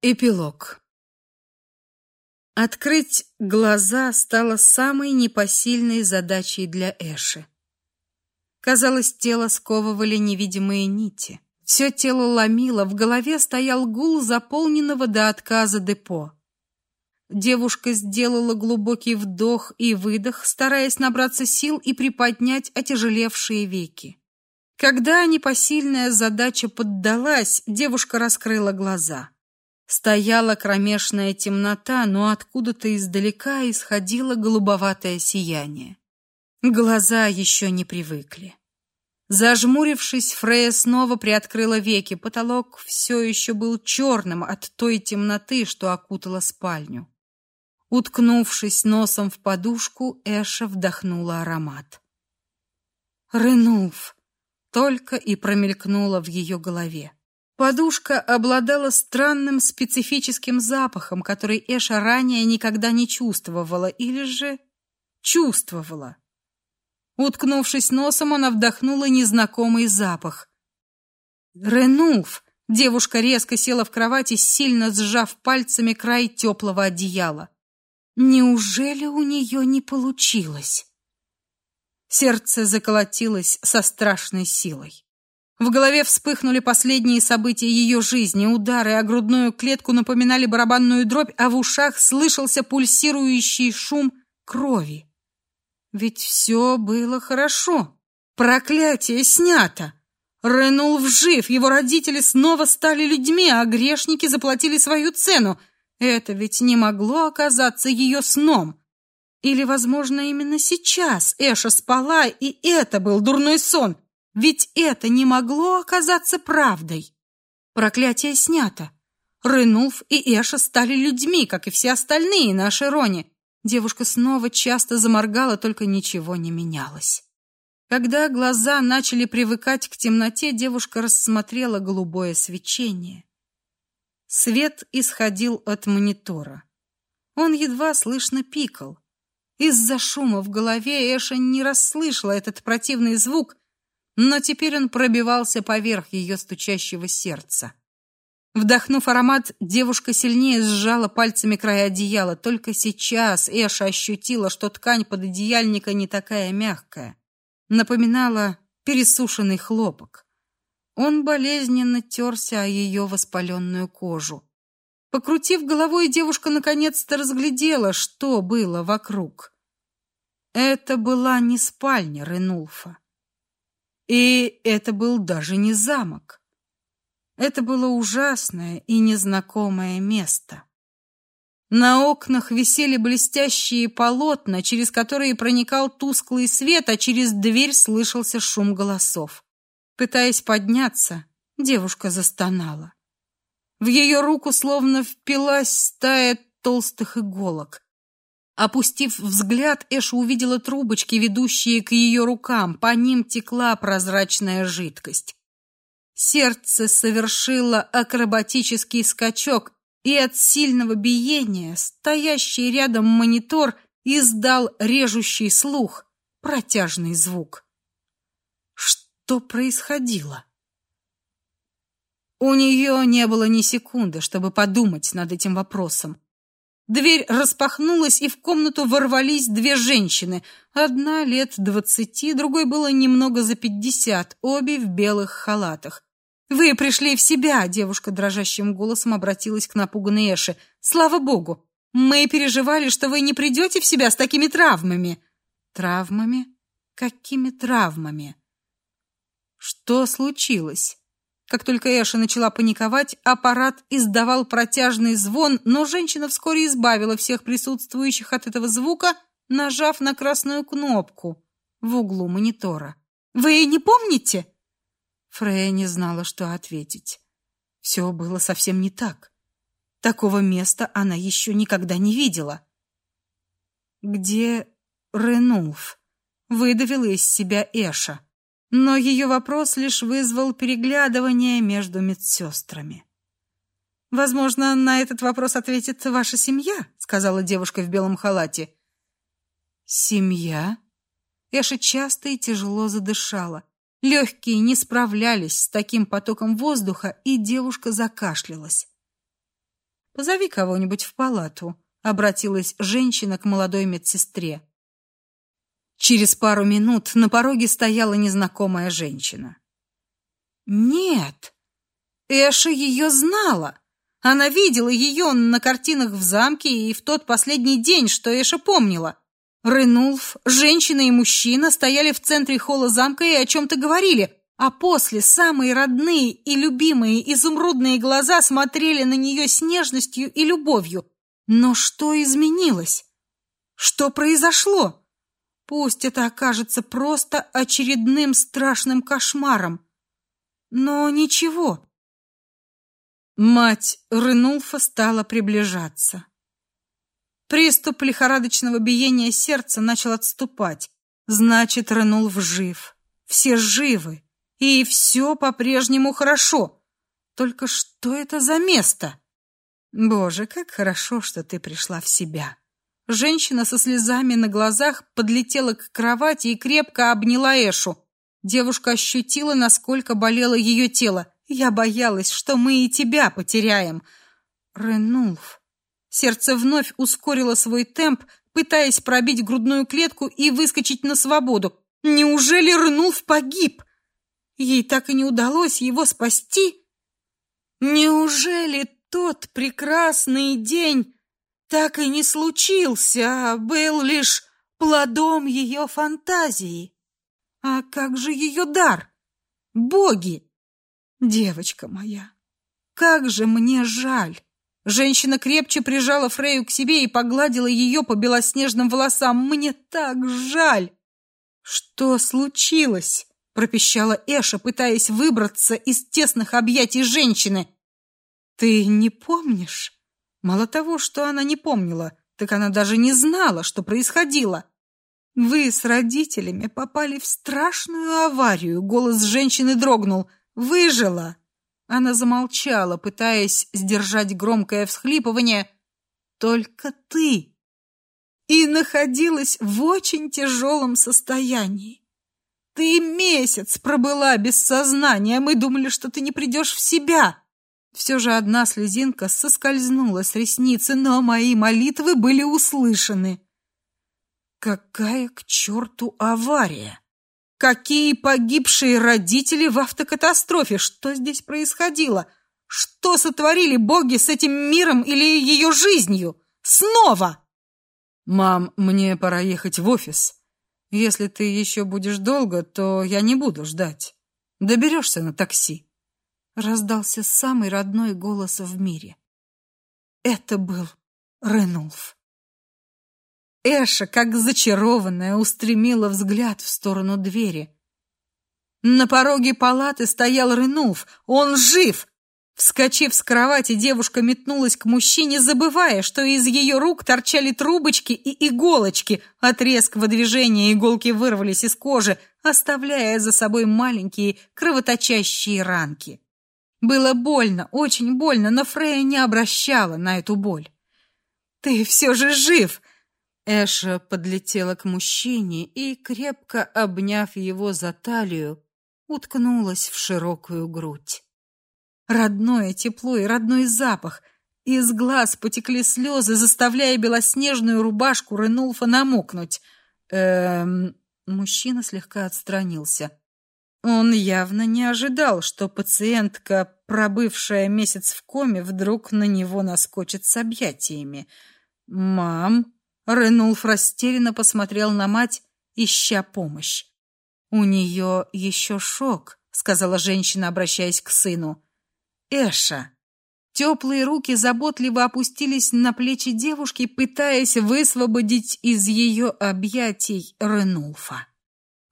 Эпилог. Открыть глаза стало самой непосильной задачей для Эши. Казалось, тело сковывали невидимые нити. Все тело ломило, в голове стоял гул заполненного до отказа депо. Девушка сделала глубокий вдох и выдох, стараясь набраться сил и приподнять отяжелевшие веки. Когда непосильная задача поддалась, девушка раскрыла глаза. Стояла кромешная темнота, но откуда-то издалека исходило голубоватое сияние. Глаза еще не привыкли. Зажмурившись, Фрея снова приоткрыла веки. Потолок все еще был черным от той темноты, что окутала спальню. Уткнувшись носом в подушку, Эша вдохнула аромат. Рынулф только и промелькнуло в ее голове. Подушка обладала странным специфическим запахом, который Эша ранее никогда не чувствовала или же чувствовала. Уткнувшись носом, она вдохнула незнакомый запах. Ренуф! Девушка резко села в кровати, сильно сжав пальцами край теплого одеяла. Неужели у нее не получилось? Сердце заколотилось со страшной силой. В голове вспыхнули последние события ее жизни. Удары о грудную клетку напоминали барабанную дробь, а в ушах слышался пульсирующий шум крови. Ведь все было хорошо. Проклятие снято. Ренул жив, его родители снова стали людьми, а грешники заплатили свою цену. Это ведь не могло оказаться ее сном. Или, возможно, именно сейчас Эша спала, и это был дурной сон — ведь это не могло оказаться правдой. Проклятие снято. Рынув и Эша стали людьми, как и все остальные на Широне. Девушка снова часто заморгала, только ничего не менялось. Когда глаза начали привыкать к темноте, девушка рассмотрела голубое свечение. Свет исходил от монитора. Он едва слышно пикал. Из-за шума в голове Эша не расслышала этот противный звук, но теперь он пробивался поверх ее стучащего сердца. Вдохнув аромат, девушка сильнее сжала пальцами край одеяла. Только сейчас Эша ощутила, что ткань пододеяльника не такая мягкая. Напоминала пересушенный хлопок. Он болезненно терся о ее воспаленную кожу. Покрутив головой, девушка наконец-то разглядела, что было вокруг. Это была не спальня Ренулфа. И это был даже не замок. Это было ужасное и незнакомое место. На окнах висели блестящие полотна, через которые проникал тусклый свет, а через дверь слышался шум голосов. Пытаясь подняться, девушка застонала. В ее руку словно впилась стая толстых иголок. Опустив взгляд, Эша увидела трубочки, ведущие к ее рукам. По ним текла прозрачная жидкость. Сердце совершило акробатический скачок, и от сильного биения стоящий рядом монитор издал режущий слух, протяжный звук. Что происходило? У нее не было ни секунды, чтобы подумать над этим вопросом. Дверь распахнулась, и в комнату ворвались две женщины. Одна лет двадцати, другой было немного за пятьдесят, обе в белых халатах. «Вы пришли в себя!» — девушка дрожащим голосом обратилась к напуганной Эше. «Слава богу! Мы переживали, что вы не придете в себя с такими травмами!» «Травмами? Какими травмами?» «Что случилось?» Как только Эша начала паниковать, аппарат издавал протяжный звон, но женщина вскоре избавила всех присутствующих от этого звука, нажав на красную кнопку в углу монитора. «Вы не помните?» Фрея не знала, что ответить. Все было совсем не так. Такого места она еще никогда не видела. «Где Ренулф?» — выдавила из себя Эша но ее вопрос лишь вызвал переглядывание между медсестрами. Возможно, на этот вопрос ответит ваша семья, сказала девушка в белом халате. Семья? Эша часто и тяжело задышала. Легкие не справлялись с таким потоком воздуха, и девушка закашлялась. Позови кого-нибудь в палату, обратилась женщина к молодой медсестре. Через пару минут на пороге стояла незнакомая женщина. Нет. Эша ее знала. Она видела ее на картинах в замке и в тот последний день, что Эша помнила. Ренулф, женщина и мужчина стояли в центре холла замка и о чем то говорили, а после самые родные и любимые изумрудные глаза смотрели на нее с нежностью и любовью. Но что изменилось? Что произошло? Пусть это окажется просто очередным страшным кошмаром. Но ничего. Мать Ренулфа стала приближаться. Приступ лихорадочного биения сердца начал отступать. Значит, Ренулф жив. Все живы. И все по-прежнему хорошо. Только что это за место? Боже, как хорошо, что ты пришла в себя. Женщина со слезами на глазах подлетела к кровати и крепко обняла Эшу. Девушка ощутила, насколько болело ее тело. Я боялась, что мы и тебя потеряем. Ренулф. Сердце вновь ускорило свой темп, пытаясь пробить грудную клетку и выскочить на свободу. Неужели Ренулф погиб? Ей так и не удалось его спасти? Неужели тот прекрасный день так и не случился, а был лишь плодом ее фантазии? А как же ее дар? Боги! Девочка моя, как же мне жаль! Женщина крепче прижала Фрею к себе и погладила ее по белоснежным волосам. Мне так жаль. Что случилось? пропищала Эша, пытаясь выбраться из тесных объятий женщины. Ты не помнишь? Мало того, что она не помнила, так она даже не знала, что происходило. Вы с родителями попали в страшную аварию. Голос женщины дрогнул. Выжила. Она замолчала, пытаясь сдержать громкое всхлипывание. Только ты. И находилась в очень тяжелом состоянии. Ты месяц пробыла без сознания, мы думали, что ты не придешь в себя. Все же одна слезинка соскользнула с ресницы, но мои молитвы были услышаны. Какая к черту авария? Какие погибшие родители в автокатастрофе? Что здесь происходило? Что сотворили боги с этим миром или ее жизнью? Снова! Мам, мне пора ехать в офис. Если ты еще будешь долго, то я не буду ждать. Доберешься на такси. Раздался самый родной голос в мире. Это был Ренулф. Эша, как зачарованная, устремила взгляд в сторону двери. На пороге палаты стоял Ренулф. Он жив! Вскочив с кровати, девушка метнулась к мужчине, забывая, что из ее рук торчали трубочки и иголочки. От резкого движения иголки вырвались из кожи, оставляя за собой маленькие кровоточащие ранки. Было больно, очень больно, но Фрея не обращала на эту боль. «Ты все же жив!» Эша подлетела к мужчине и, крепко обняв его за талию, уткнулась в широкую грудь. Родное тепло и родной запах. Из глаз потекли слезы, заставляя белоснежную рубашку Ренулфа намокнуть. Эм, мужчина слегка отстранился. Он явно не ожидал, что пациентка, пробывшая месяц в коме, вдруг на него наскочит с объятиями. "Мам", Ренулф растерянно посмотрел на мать, ища помощь. У нее еще шок, сказала женщина, обращаясь к сыну. Эша. Теплые руки заботливо опустились на плечи девушки, пытаясь высвободить из ее объятий Ренулфа.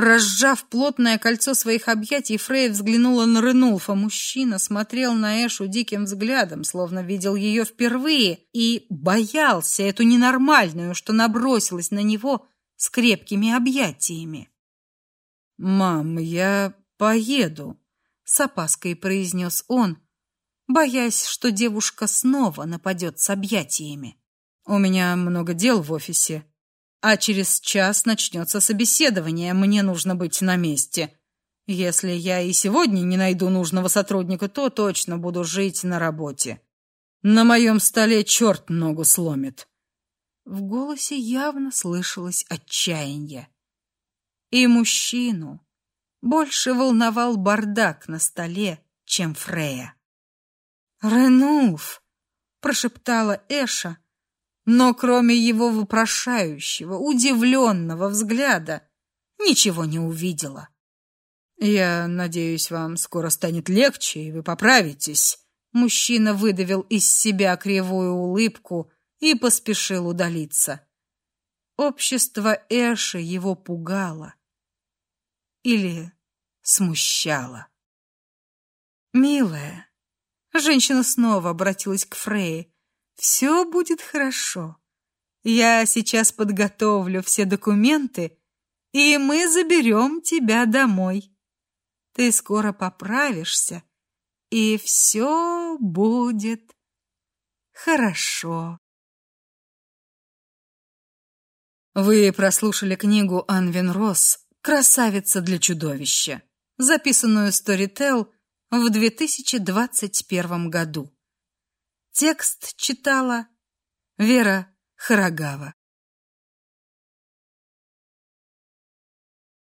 Разжав плотное кольцо своих объятий, Фрей взглянула на Ренулфа. Мужчина смотрел на Эшу диким взглядом, словно видел ее впервые, и боялся эту ненормальную, что набросилась на него с крепкими объятиями. «Мам, я поеду», — с опаской произнес он, боясь, что девушка снова нападет с объятиями. «У меня много дел в офисе». А через час начнется собеседование, мне нужно быть на месте. Если я и сегодня не найду нужного сотрудника, то точно буду жить на работе. На моем столе черт ногу сломит. В голосе явно слышалось отчаяние. И мужчину больше волновал бардак на столе, чем Фрея. «Ренуф!» — прошептала Эша, но кроме его вопрошающего, удивленного взгляда ничего не увидела. «Я надеюсь, вам скоро станет легче, и вы поправитесь». Мужчина выдавил из себя кривую улыбку и поспешил удалиться. Общество Эши его пугало или смущало. «Милая», — женщина снова обратилась к Фрей, — «все будет хорошо. Я сейчас подготовлю все документы, и мы заберем тебя домой. Ты скоро поправишься, и все будет хорошо». Вы прослушали книгу Анвин Росс «Красавица для чудовища», записанную Storytel в 2021 году. Текст читала Вера Харагава.